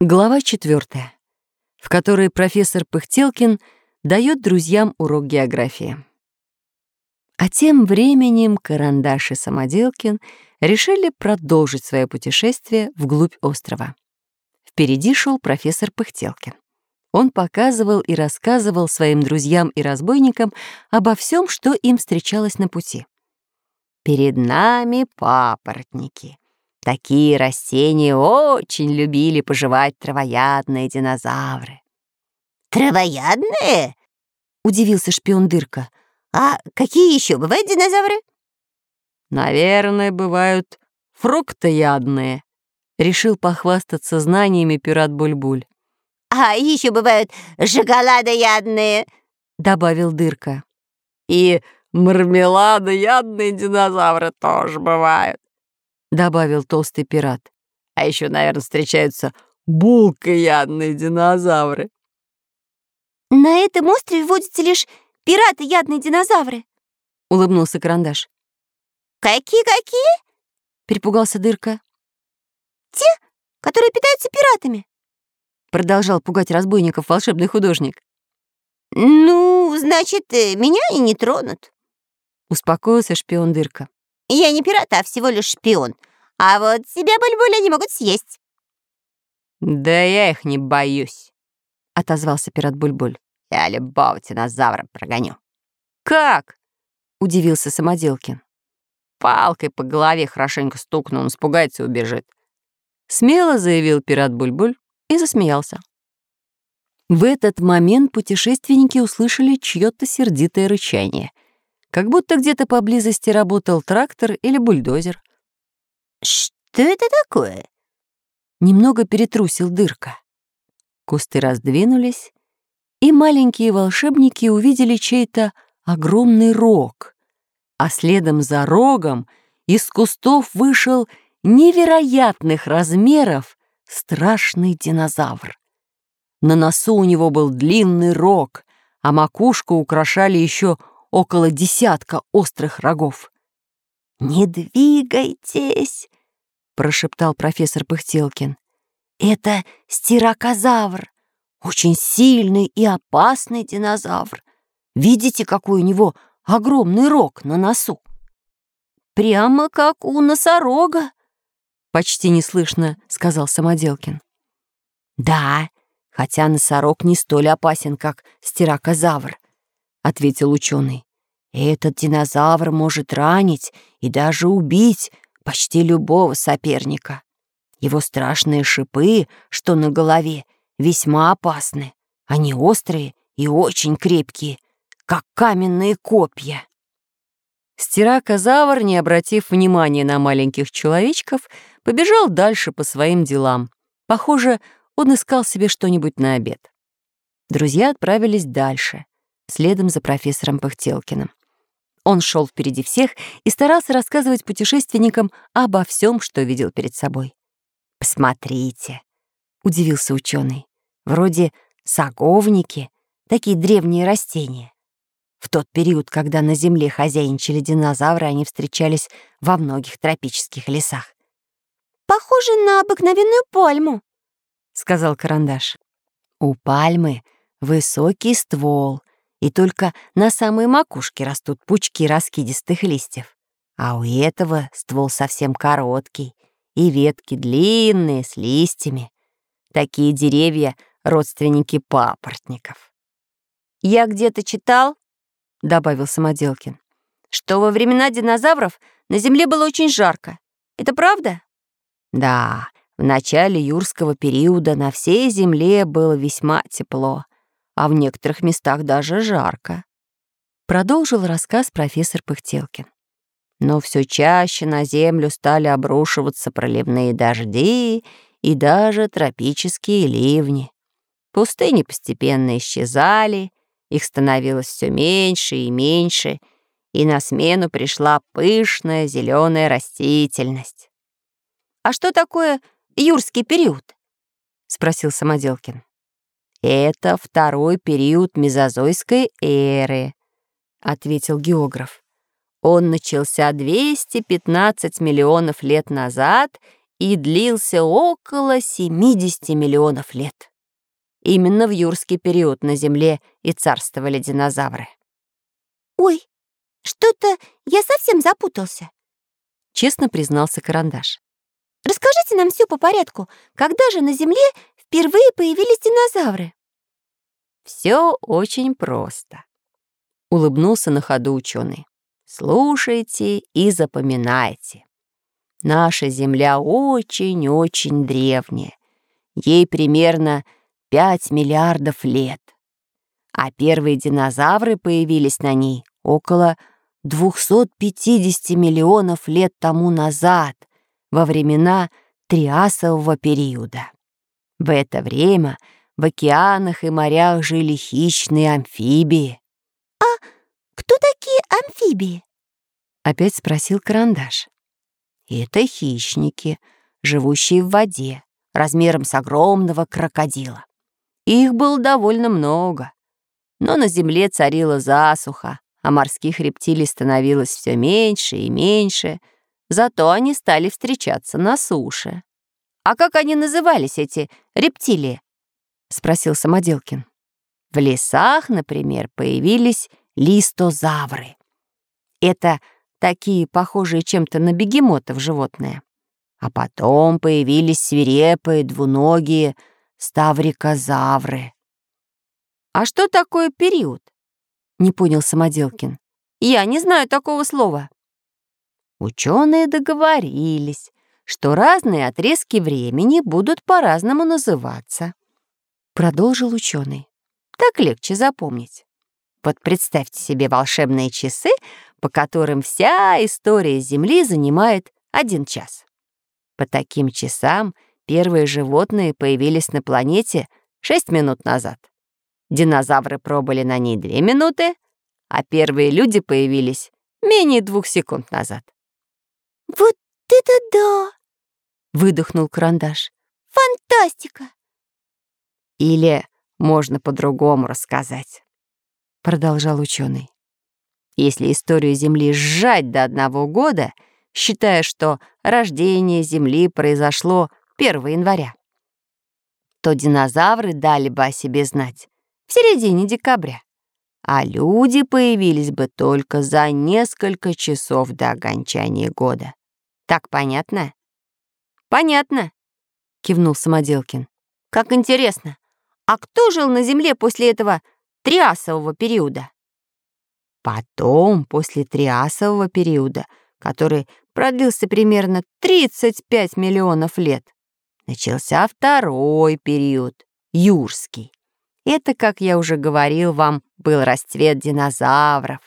Глава четвертая, в которой профессор Пыхтелкин дает друзьям урок географии. А тем временем Карандаш и Самоделкин решили продолжить свое путешествие вглубь острова. Впереди шел профессор Пыхтелкин. Он показывал и рассказывал своим друзьям и разбойникам обо всем, что им встречалось на пути. «Перед нами папоротники», Такие растения очень любили пожевать травоядные динозавры. «Травоядные?» — удивился шпион Дырка. «А какие еще бывают динозавры?» «Наверное, бывают фруктоядные», — решил похвастаться знаниями пират Бульбуль. «А еще бывают шоколадоядные», — добавил Дырка. «И мармеладоядные динозавры тоже бывают», — добавил толстый пират. «А еще, наверное, встречаются булкоядные динозавры». «На этом острове водятся лишь пираты-ядные динозавры», — улыбнулся Карандаш. «Какие-какие?» — перепугался Дырка. «Те, которые питаются пиратами», — продолжал пугать разбойников волшебный художник. «Ну, значит, э, меня и не тронут», — успокоился шпион Дырка. Я не пират, а всего лишь шпион. А вот себя Бульбуль они могут съесть. «Да я их не боюсь», — отозвался пират Бульбуль. «Я любого динозавра прогоню». «Как?» — удивился Самоделкин. «Палкой по голове хорошенько стукну, он испугается и убежит». Смело заявил пират Бульбуль и засмеялся. В этот момент путешественники услышали чьё-то сердитое рычание — как будто где-то поблизости работал трактор или бульдозер. «Что это такое?» Немного перетрусил дырка. Кусты раздвинулись, и маленькие волшебники увидели чей-то огромный рог, а следом за рогом из кустов вышел невероятных размеров страшный динозавр. На носу у него был длинный рог, а макушку украшали еще около десятка острых рогов. «Не двигайтесь!» — прошептал профессор Пыхтелкин. «Это стирокозавр, очень сильный и опасный динозавр. Видите, какой у него огромный рог на носу? Прямо как у носорога!» Почти неслышно сказал Самоделкин. «Да, хотя носорог не столь опасен, как стирокозавр», — ответил ученый. «Этот динозавр может ранить и даже убить почти любого соперника. Его страшные шипы, что на голове, весьма опасны. Они острые и очень крепкие, как каменные копья». Стиракозавр, не обратив внимания на маленьких человечков, побежал дальше по своим делам. Похоже, он искал себе что-нибудь на обед. Друзья отправились дальше следом за профессором Пыхтелкиным. Он шел впереди всех и старался рассказывать путешественникам обо всем, что видел перед собой. «Посмотрите», — удивился ученый, «вроде саговники, такие древние растения. В тот период, когда на Земле хозяйничали динозавры, они встречались во многих тропических лесах. «Похоже на обыкновенную пальму», — сказал Карандаш. «У пальмы высокий ствол, и только на самой макушке растут пучки раскидистых листьев. А у этого ствол совсем короткий, и ветки длинные, с листьями. Такие деревья — родственники папоротников. «Я где-то читал», — добавил Самоделкин, «что во времена динозавров на Земле было очень жарко. Это правда?» «Да, в начале юрского периода на всей Земле было весьма тепло а в некоторых местах даже жарко. Продолжил рассказ профессор Пыхтелкин. Но все чаще на землю стали обрушиваться проливные дожди и даже тропические ливни. Пустыни постепенно исчезали, их становилось все меньше и меньше, и на смену пришла пышная зеленая растительность. «А что такое юрский период?» — спросил Самоделкин. «Это второй период мезозойской эры», — ответил географ. «Он начался 215 миллионов лет назад и длился около 70 миллионов лет. Именно в юрский период на Земле и царствовали динозавры. «Ой, что-то я совсем запутался», — честно признался Карандаш. «Расскажите нам все по порядку. Когда же на Земле впервые появились динозавры?» Все очень просто. Улыбнулся на ходу ученый. Слушайте и запоминайте. Наша Земля очень-очень древняя. Ей примерно 5 миллиардов лет. А первые динозавры появились на ней около 250 миллионов лет тому назад, во времена Триасового периода. В это время в океанах и морях жили хищные амфибии. «А кто такие амфибии?» — опять спросил Карандаш. Это хищники, живущие в воде, размером с огромного крокодила. Их было довольно много. Но на земле царила засуха, а морских рептилий становилось все меньше и меньше, зато они стали встречаться на суше. «А как они назывались, эти рептилии?» — спросил Самоделкин. В лесах, например, появились листозавры. Это такие похожие чем-то на бегемотов животные. А потом появились свирепые двуногие ставрикозавры. «А что такое период?» — не понял Самоделкин. «Я не знаю такого слова». Ученые договорились, что разные отрезки времени будут по-разному называться. Продолжил ученый. Так легче запомнить. Вот представьте себе волшебные часы, по которым вся история Земли занимает один час. По таким часам первые животные появились на планете 6 минут назад. Динозавры пробыли на ней 2 минуты, а первые люди появились менее двух секунд назад. «Вот это да!» — выдохнул карандаш. «Фантастика!» Или можно по-другому рассказать продолжал ученый. Если историю Земли сжать до одного года, считая, что рождение Земли произошло 1 января, то динозавры дали бы о себе знать в середине декабря, а люди появились бы только за несколько часов до окончания года. Так понятно? Понятно, кивнул Самоделкин. Как интересно. А кто жил на Земле после этого триасового периода. Потом, после триасового периода, который продлился примерно 35 миллионов лет, начался второй период, юрский. Это, как я уже говорил вам, был расцвет динозавров.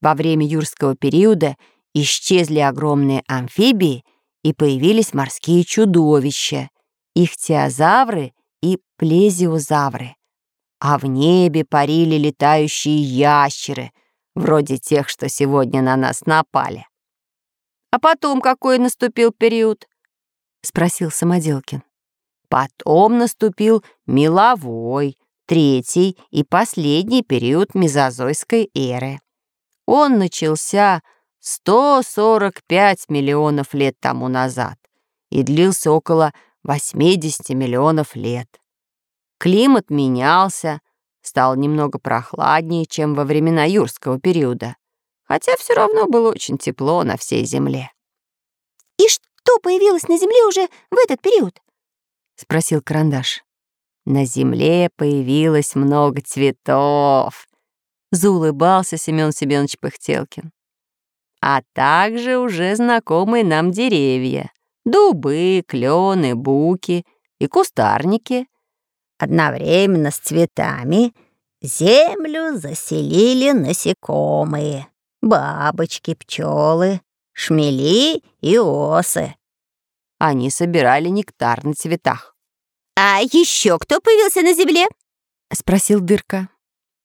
Во время юрского периода исчезли огромные амфибии и появились морские чудовища, ихтиозавры и плезиозавры а в небе парили летающие ящеры, вроде тех, что сегодня на нас напали. «А потом какой наступил период?» — спросил Самоделкин. Потом наступил меловой, третий и последний период мезозойской эры. Он начался 145 миллионов лет тому назад и длился около 80 миллионов лет. Климат менялся, стал немного прохладнее, чем во времена юрского периода, хотя все равно было очень тепло на всей земле. «И что появилось на земле уже в этот период?» — спросил Карандаш. «На земле появилось много цветов», — заулыбался Семён Семёнович Пыхтелкин. «А также уже знакомые нам деревья — дубы, клены, буки и кустарники, Одновременно с цветами землю заселили насекомые, бабочки, пчелы, шмели и осы. Они собирали нектар на цветах. «А еще кто появился на земле?» — спросил Дырка.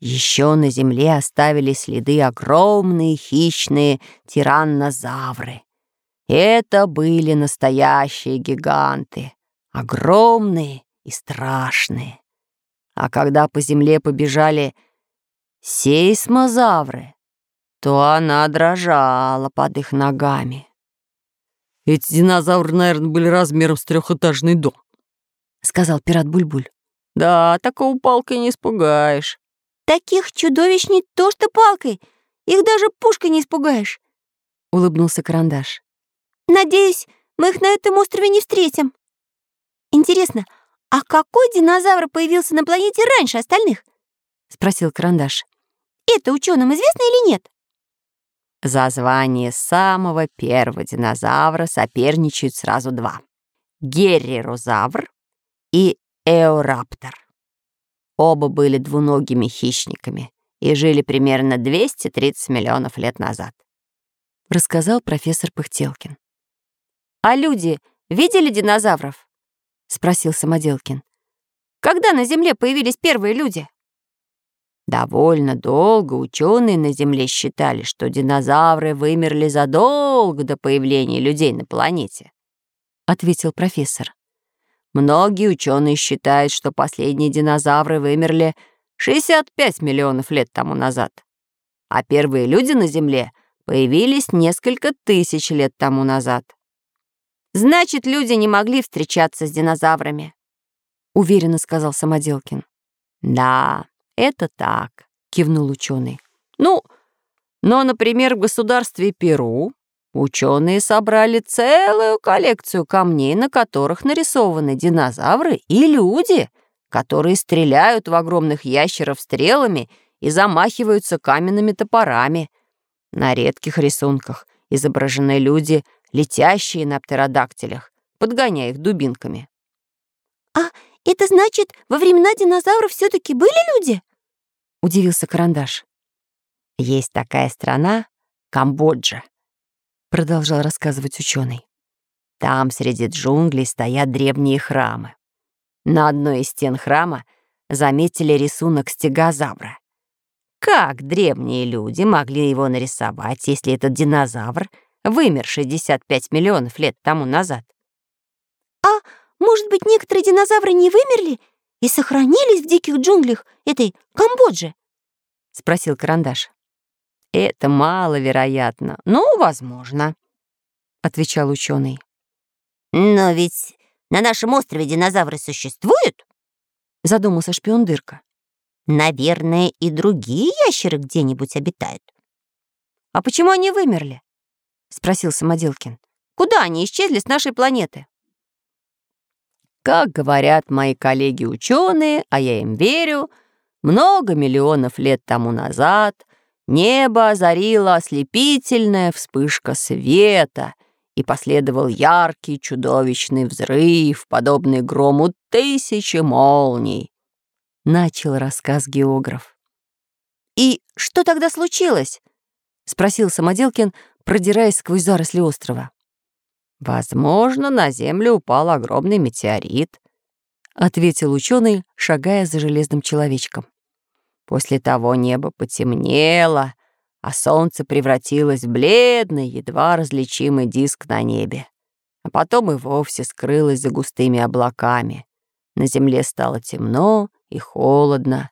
Еще на земле оставили следы огромные хищные тираннозавры. Это были настоящие гиганты, огромные и страшные. А когда по земле побежали сейсмозавры, то она дрожала под их ногами. Эти динозавры, наверное, были размером с трехэтажный дом», — сказал пират Бульбуль. «Да, такого палкой не испугаешь». «Таких чудовищ не то что палкой, их даже пушкой не испугаешь», — улыбнулся Карандаш. «Надеюсь, мы их на этом острове не встретим. Интересно, а какой динозавр появился на планете раньше остальных?» — спросил Карандаш. «Это ученым известно или нет?» За звание самого первого динозавра соперничают сразу два. Геррирозавр и Эораптор. Оба были двуногими хищниками и жили примерно 230 миллионов лет назад. Рассказал профессор Пыхтелкин. «А люди видели динозавров?» — спросил Самоделкин. «Когда на Земле появились первые люди?» Довольно долго ученые на Земле считали, что динозавры вымерли задолго до появления людей на планете, ответил профессор. Многие ученые считают, что последние динозавры вымерли 65 миллионов лет тому назад, а первые люди на Земле появились несколько тысяч лет тому назад. Значит, люди не могли встречаться с динозаврами, уверенно сказал Самоделкин. Да, «Это так», — кивнул ученый. «Ну, но, например, в государстве Перу ученые собрали целую коллекцию камней, на которых нарисованы динозавры и люди, которые стреляют в огромных ящеров стрелами и замахиваются каменными топорами. На редких рисунках изображены люди, летящие на птеродактилях, подгоняя их дубинками. «А это значит, во времена динозавров все таки были люди?» — удивился Карандаш. «Есть такая страна — Камбоджа», — продолжал рассказывать ученый. «Там среди джунглей стоят древние храмы. На одной из стен храма заметили рисунок стегозавра. Как древние люди могли его нарисовать, если этот динозавр вымер 65 миллионов лет тому назад? А может быть, некоторые динозавры не вымерли и сохранились в диких джунглях этой Камбоджи?» — спросил Карандаш. «Это маловероятно, но возможно», — отвечал ученый. «Но ведь на нашем острове динозавры существуют?» — задумался шпион Дырка. «Наверное, и другие ящеры где-нибудь обитают». «А почему они вымерли?» — спросил Самоделкин. «Куда они исчезли с нашей планеты?» Как говорят мои коллеги-ученые, а я им верю, много миллионов лет тому назад небо озарила ослепительная вспышка света, и последовал яркий чудовищный взрыв, подобный грому тысячи молний. Начал рассказ географ. «И что тогда случилось?» — спросил Самоделкин, продираясь сквозь заросли острова. «Возможно, на Землю упал огромный метеорит», — ответил ученый, шагая за железным человечком. После того небо потемнело, а солнце превратилось в бледный, едва различимый диск на небе. А потом и вовсе скрылось за густыми облаками. На земле стало темно и холодно.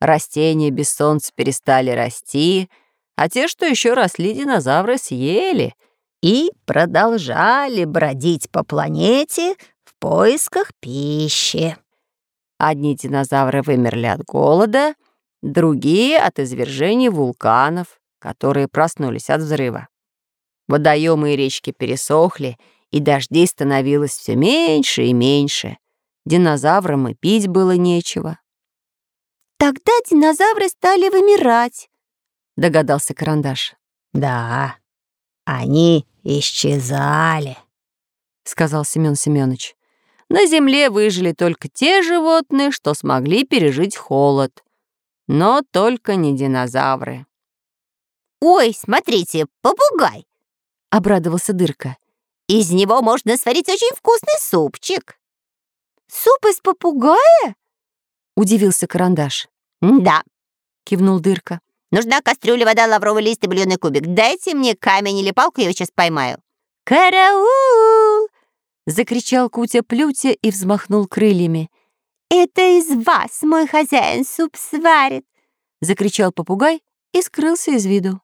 Растения без солнца перестали расти, а те, что еще росли, динозавры съели — и продолжали бродить по планете в поисках пищи. Одни динозавры вымерли от голода, другие — от извержений вулканов, которые проснулись от взрыва. Водоемы и речки пересохли, и дождей становилось все меньше и меньше. Динозаврам и пить было нечего. «Тогда динозавры стали вымирать», — догадался Карандаш. «Да, они исчезали», — сказал Семен Семенович. «На Земле выжили только те животные, что смогли пережить холод. Но только не динозавры». «Ой, смотрите, попугай!» — обрадовался Дырка. «Из него можно сварить очень вкусный супчик». «Суп из попугая?» — удивился Карандаш. «Да», — кивнул Дырка. Нужна кастрюля, вода, лавровый лист и бульонный кубик. Дайте мне камень или палку, я его сейчас поймаю». «Караул!» — закричал Кутя-Плютя и взмахнул крыльями. «Это из вас мой хозяин суп сварит!» — закричал попугай и скрылся из виду.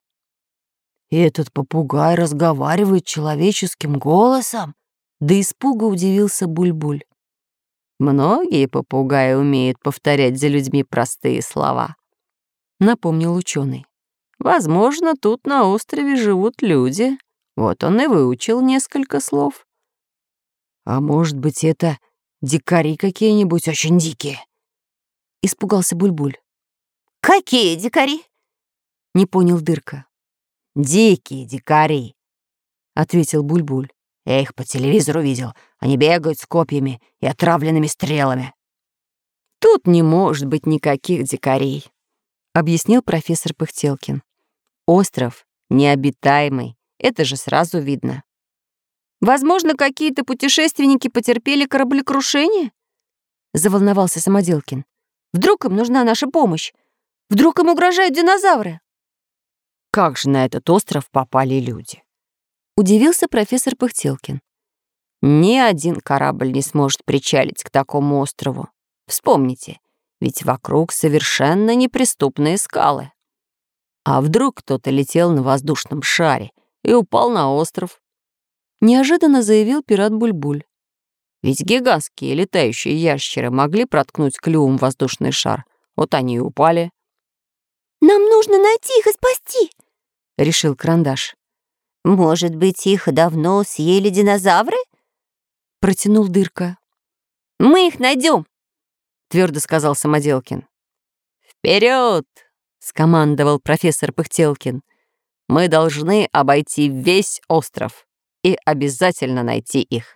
Этот попугай разговаривает человеческим голосом?» До испуга удивился Бульбуль. Многие попугаи умеют повторять за людьми простые слова, напомнил ученый. Возможно, тут на острове живут люди. Вот он и выучил несколько слов. А может быть, это дикари какие-нибудь очень дикие? Испугался Бульбуль. Какие дикари? Не понял Дырка. Дикие дикари, ответил Бульбуль. Я их по телевизору видел. Они бегают с копьями и отравленными стрелами. Тут не может быть никаких дикарей, объяснил профессор Пыхтелкин. Остров необитаемый, это же сразу видно. Возможно, какие-то путешественники потерпели кораблекрушение? Заволновался Самоделкин. Вдруг им нужна наша помощь? Вдруг им угрожают динозавры? Как же на этот остров попали люди? Удивился профессор Пыхтелкин. Ни один корабль не сможет причалить к такому острову. Вспомните, ведь вокруг совершенно неприступные скалы. А вдруг кто-то летел на воздушном шаре и упал на остров? Неожиданно заявил пират Бульбуль. Ведь гигантские летающие ящеры могли проткнуть клювом воздушный шар. Вот они и упали. «Нам нужно найти их и спасти», — решил Карандаш. «Может быть, их давно съели динозавры?» — протянул Дырка. «Мы их найдем», — твердо сказал Самоделкин. «Вперед!» — скомандовал профессор Пыхтелкин. «Мы должны обойти весь остров и обязательно найти их».